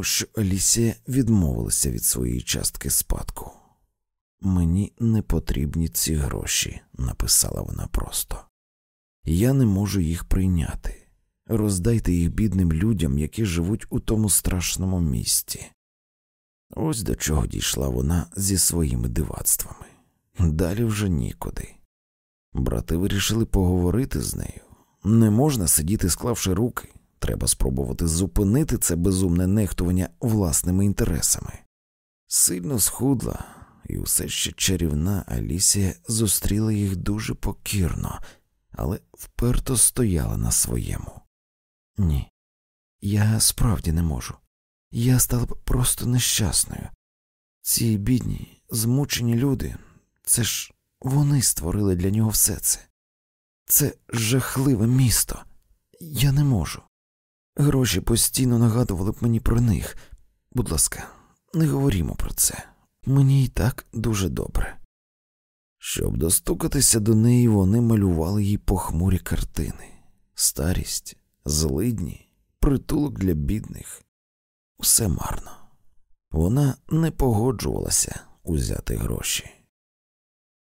що Алісія відмовилася від своєї частки спадку. Мені не потрібні ці гроші, написала вона просто. Я не можу їх прийняти. Роздайте їх бідним людям, які живуть у тому страшному місті. Ось до чого дійшла вона зі своїми дивацтвами. Далі вже нікуди. Брати вирішили поговорити з нею. Не можна сидіти, склавши руки, треба спробувати зупинити це безумне нехтування власними інтересами. Сильно схудла, і усе ще чарівна Алісія зустріла їх дуже покірно, але вперто стояла на своєму. Ні, я справді не можу. Я стала б просто нещасною. Ці бідні, змучені люди, це ж вони створили для нього все це. Це жахливе місто. Я не можу. Гроші постійно нагадували б мені про них. Будь ласка, не говорімо про це. Мені і так дуже добре. Щоб достукатися до неї, вони малювали їй похмурі картини, старість, злидні, притулок для бідних. Усе марно. Вона не погоджувалася узяти гроші.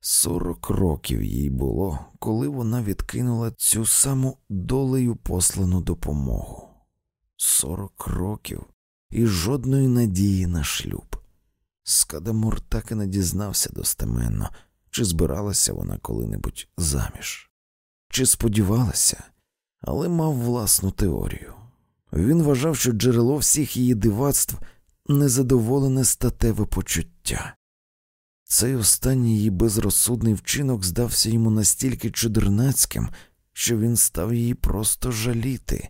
Сорок років їй було, коли вона відкинула цю саму долею послану допомогу. Сорок років і жодної надії на шлюб. Скадамур так і не дізнався достеменно, чи збиралася вона коли-небудь заміж, чи сподівалася, але мав власну теорію. Він вважав, що джерело всіх її дивацтв незадоволене статеве почуття. Цей останній її безрозсудний вчинок здався йому настільки чудернацьким, що він став її просто жаліти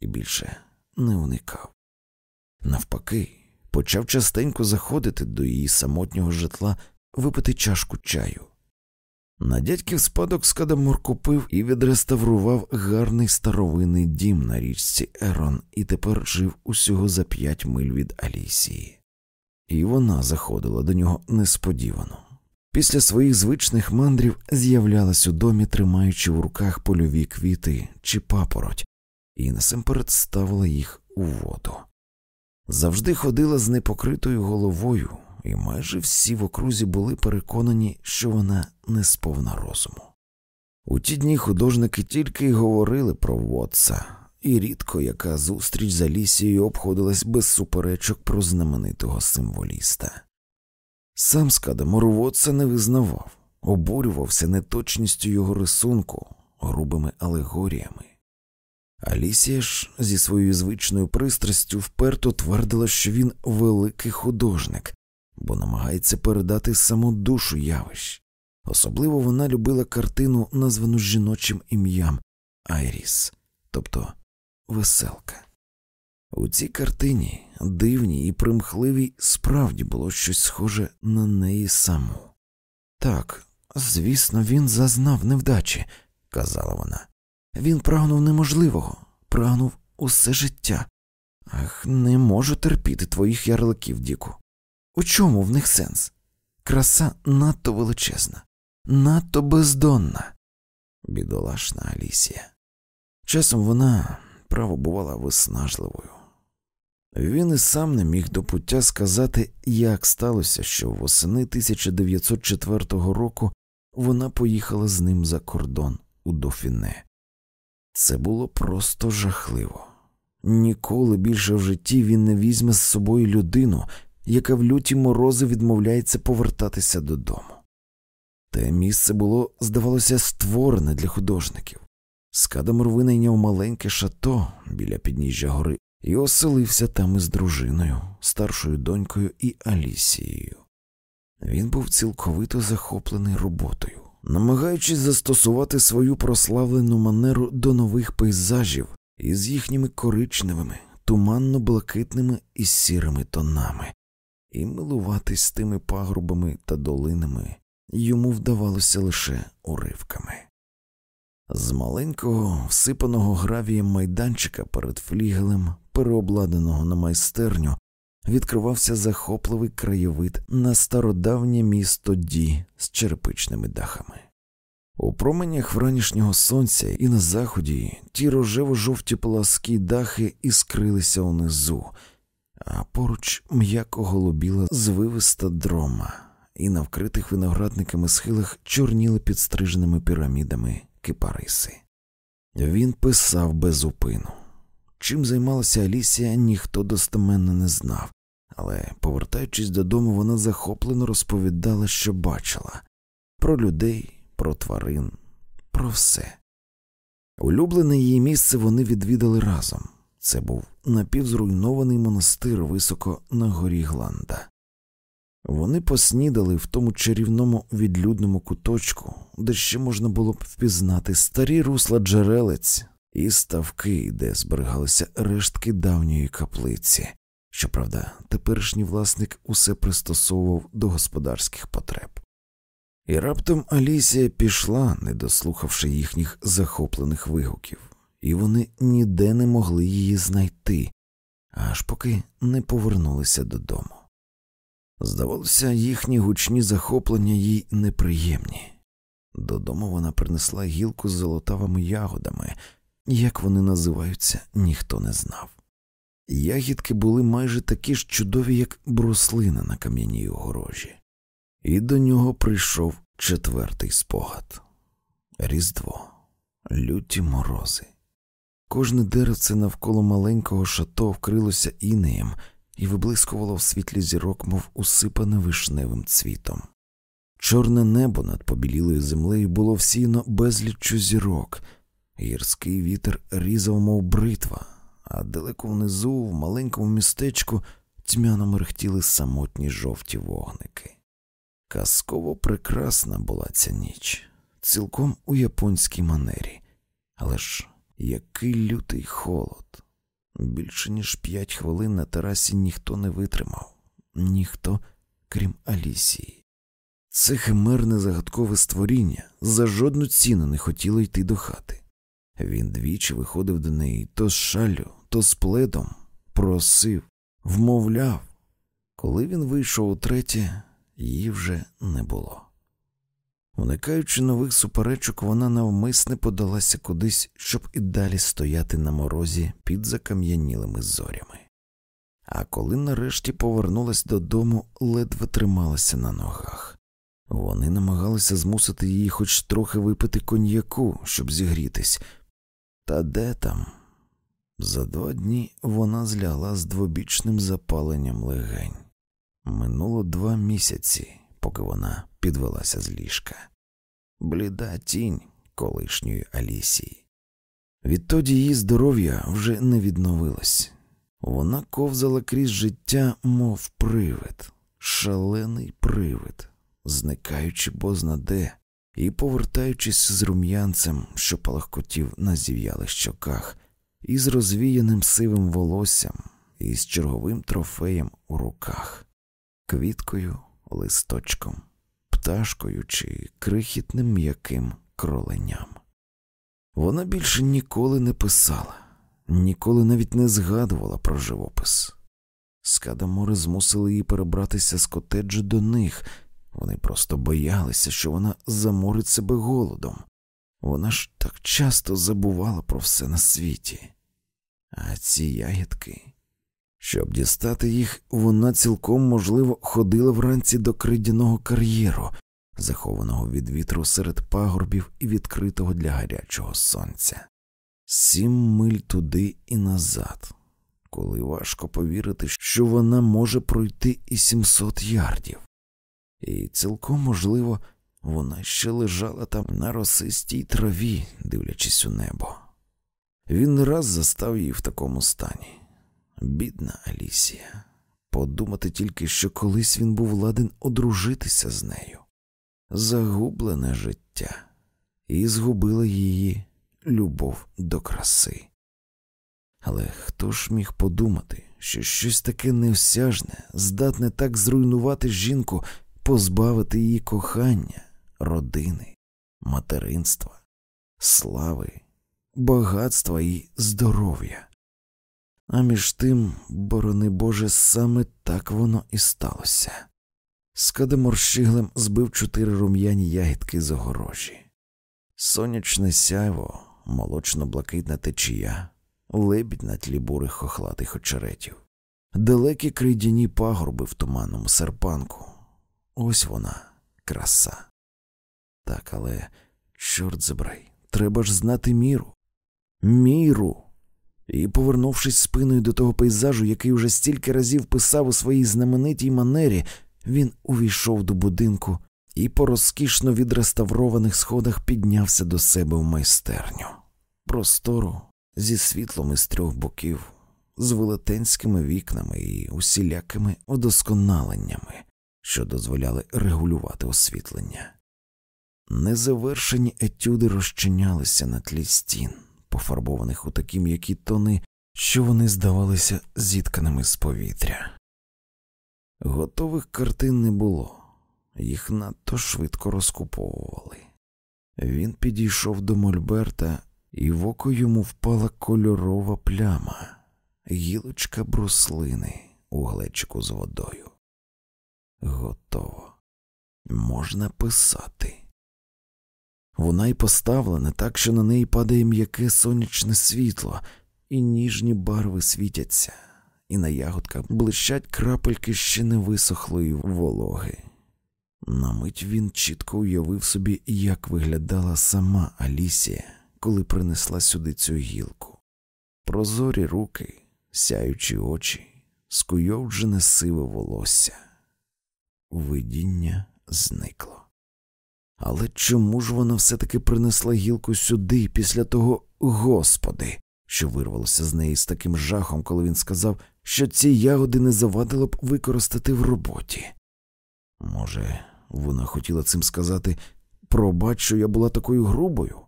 і більше не уникав. Навпаки, почав частенько заходити до її самотнього житла випити чашку чаю. На дядьків спадок Скадамор купив і відреставрував гарний старовинний дім на річці Ерон і тепер жив усього за п'ять миль від Алісії. І вона заходила до нього несподівано. Після своїх звичних мандрів з'являлась у домі, тримаючи в руках польові квіти чи папороть, і насамперед ставила їх у воду. Завжди ходила з непокритою головою, і майже всі в окрузі були переконані, що вона не сповна розуму. У ті дні художники тільки й говорили про Вотса, і рідко яка зустріч з Алісією обходилась без суперечок про знаменитого символіста. Сам Скадамор Вотса не визнавав, обурювався неточністю його рисунку, грубими алегоріями. Алісія ж зі своєю звичною пристрастю вперто твердила, що він великий художник, бо намагається передати саму душу явищ. Особливо вона любила картину, названу жіночим ім'ям Айріс, тобто веселка. У цій картині, дивній і примхливій, справді було щось схоже на неї саму. Так, звісно, він зазнав невдачі, казала вона. Він прагнув неможливого, прагнув усе життя. Ах, не можу терпіти твоїх ярликів, Діку. У чому в них сенс? Краса надто величезна, надто бездонна, бідолашна Алісія. Часом вона право бувала виснажливою. Він і сам не міг до пуття сказати, як сталося, що восени 1904 року вона поїхала з ним за кордон у Дофіне. Це було просто жахливо. Ніколи більше в житті він не візьме з собою людину, яка в люті морози відмовляється повертатися додому. Те місце було, здавалося, створене для художників. Скадамор винайняв маленьке шато біля підніжжя гори і оселився там із дружиною, старшою донькою і Алісією. Він був цілковито захоплений роботою, намагаючись застосувати свою прославлену манеру до нових пейзажів із їхніми коричневими, туманно блакитними і сірими тонами, і милуватись тими пагрубами та долинами йому вдавалося лише уривками. З маленького, всипаного гравієм майданчика перед флігелем, переобладнаного на майстерню, відкривався захопливий краєвид на стародавнє місто Ді з черепичними дахами. У променях вранішнього сонця і на заході ті рожево жовті пласкі дахи іскрилися унизу, а поруч м'яко голубіла звивиста дрома, і на вкритих виноградниками схилах чорніли підстриженими пірамідами кипариси. Він писав без упину. Чим займалася Алісія, ніхто достеменно не знав, але, повертаючись додому, вона захоплено розповідала, що бачила про людей, про тварин, про все. Улюблене її місце вони відвідали разом. Це був напівзруйнований монастир високо на горі Гланда. Вони поснідали в тому чарівному відлюдному куточку, де ще можна було б впізнати старі русла джерелець і ставки, де зберігалися рештки давньої каплиці. Щоправда, теперішній власник усе пристосовував до господарських потреб. І раптом Алісія пішла, не дослухавши їхніх захоплених вигуків, і вони ніде не могли її знайти, аж поки не повернулися додому. Здавалося, їхні гучні захоплення їй неприємні. Додому вона принесла гілку з золотавими ягодами, як вони називаються, ніхто не знав. Ягідки були майже такі ж чудові, як бруслина на кам'яній огорожі, і до нього прийшов четвертий спогад. Різдво, люті морози. Кожне деревце навколо маленького шато вкрилося інеєм і виблискувало в світлі зірок, мов усипане вишневим цвітом. Чорне небо над побілілою землею було всіяно безліччю зірок, гірський вітер різав, мов бритва, а далеко внизу, в маленькому містечку, тьмяно мерехтіли самотні жовті вогники. Казково прекрасна була ця ніч, цілком у японській манері, але ж який лютий холод. Більше ніж п'ять хвилин на терасі ніхто не витримав, ніхто, крім Алісії. Це химерне загадкове створіння за жодну ціну не хотіло йти до хати. Він двічі виходив до неї то з шалю, то з пледом, просив, вмовляв. Коли він вийшов утретє, її вже не було. Уникаючи нових суперечок, вона навмисне подалася кудись, щоб і далі стояти на морозі під закам'янілими зорями. А коли нарешті повернулась додому, ледве трималася на ногах. Вони намагалися змусити її хоч трохи випити коньяку, щоб зігрітись. Та де там? За два дні вона злягла з двобічним запаленням легень. Минуло два місяці, поки вона підвелася з ліжка. Бліда тінь колишньої Алісії. Відтоді її здоров'я вже не відновилось. Вона ковзала крізь життя, мов привид, шалений привид, зникаючи бозна де і повертаючись з рум'янцем, що палахкотів на зів'ялих щоках, і з розвіяним сивим волоссям, і з черговим трофеєм у руках, квіткою, листочком, пташкою чи крихітним м'яким кроленням. Вона більше ніколи не писала, ніколи навіть не згадувала про живопис. Скадамори змусили її перебратися з котеджу до них, вони просто боялися, що вона заморить себе голодом. Вона ж так часто забувала про все на світі. А ці ягідки, щоб дістати їх, вона цілком, можливо, ходила вранці до кридяного кар'єру, захованого від вітру серед пагорбів і відкритого для гарячого сонця. Сім миль туди і назад, коли важко повірити, що вона може пройти і сімсот ярдів і цілком можливо, вона ще лежала там на росистій траві, дивлячись у небо. Він раз застав її в такому стані. Бідна Алісія, подумати тільки, що колись він був ладен одружитися з нею, загублене життя, і згубила її любов до краси. Але хто ж міг подумати, що щось таке неосяжне, здатне так зруйнувати жінку, позбавити її кохання, родини, материнства, слави, багатства і здоров'я. А між тим, борони Боже, саме так воно і сталося. Скадемор щиглем збив чотири рум'яні ягідки з огорожі. Сонячне сяйво, молочно блакитна течія, лебідь на тлі бурих хохлатих очеретів, далекі крейдяні пагорби в туманному серпанку. Ось вона, краса. Так, але, чорт забирай, треба ж знати міру. Міру. І, повернувшись спиною до того пейзажу, який уже стільки разів писав у своїй знаменитій манері, він увійшов до будинку і по розкішно відреставрованих сходах піднявся до себе в майстерню. Простору зі світлом із трьох боків, з велетенськими вікнами і усілякими удосконаленнями, що дозволяли регулювати освітлення. Незавершені етюди розчинялися на тлі стін, пофарбованих у такі м'які тони, що вони здавалися зітканими з повітря. Готових картин не було, їх надто швидко розкуповували. Він підійшов до Мольберта, і в око йому впала кольорова пляма, гілочка бруслини у глечику з водою. Готово. Можна писати. Вона й поставлена так, що на неї падає м'яке сонячне світло, і ніжні барви світяться, і на ягодках блищать крапельки ще не висохлої вологи. На мить він чітко уявив собі, як виглядала сама Алісія, коли принесла сюди цю гілку. Прозорі руки, сяючі очі, скуйовджене сиве волосся. Видіння зникло. Але чому ж вона все-таки принесла гілку сюди після того Господи, що вирвалося з неї з таким жахом, коли він сказав, що ці ягоди не завадило б використати в роботі? Може, вона хотіла цим сказати пробач, що я була такою грубою?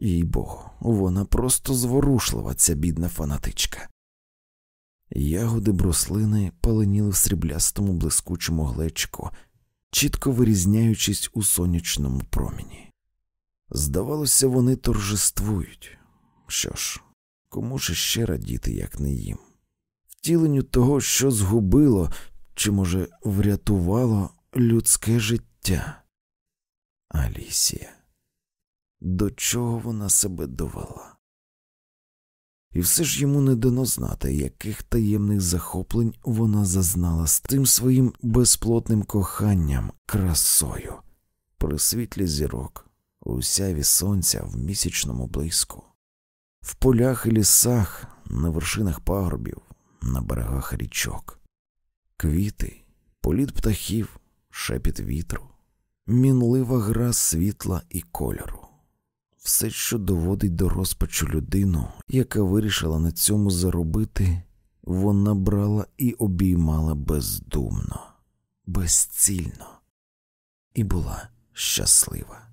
Їй богу, вона просто зворушлива, ця бідна фанатичка. Ягоди брослини паленіли в сріблястому блискучому глечку, чітко вирізняючись у сонячному проміні. Здавалося, вони торжествують. Що ж, кому ж ще радіти, як не їм? Втіленню того, що згубило чи, може, врятувало людське життя. Алісія, до чого вона себе довела? І все ж йому не дано знати, яких таємних захоплень вона зазнала з тим своїм безплотним коханням, красою, при світлі зірок, у сяві сонця в місячному блиску, в полях і лісах, на вершинах пагорбів, на берегах річок, квіти, політ птахів, шепіт вітру, мінлива гра світла і кольору все, що доводить до розпачу людину, яка вирішила на цьому заробити, вона брала і обіймала бездумно, безцільно і була щаслива.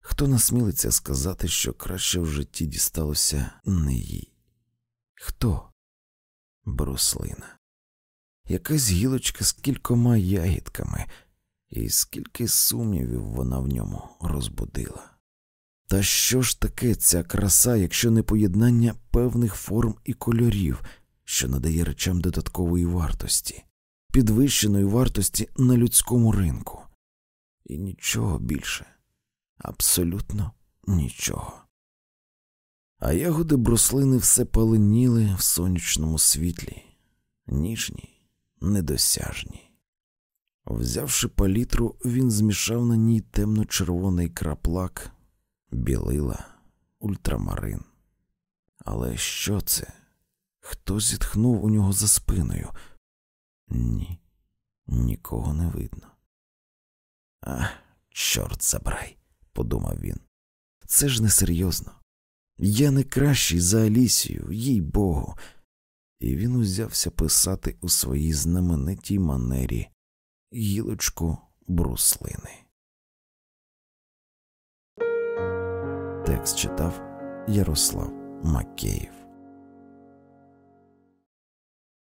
Хто насмілиться сказати, що краще в житті дісталося не їй? Хто? Бруслина, якась гілочка з кількома ягідками, і скільки сумнівів вона в ньому розбудила. Та що ж таке ця краса, якщо не поєднання певних форм і кольорів, що надає речам додаткової вартості, підвищеної вартості на людському ринку? І нічого більше, абсолютно нічого. А ягоди брослини все паленіли в сонячному світлі, ніжні, недосяжні. Взявши палітру, він змішав на ній темно-червоний краплак білила, ультрамарин. Але що це? Хто зітхнув у нього за спиною? Ні, нікого не видно. А, чорт забрай, подумав він. Це ж несерйозно. Я не кращий за Алісію, їй богу. І він узявся писати у своїй знаменитій манері гілочку бруслини. Текст читав Ярослав Макеїв.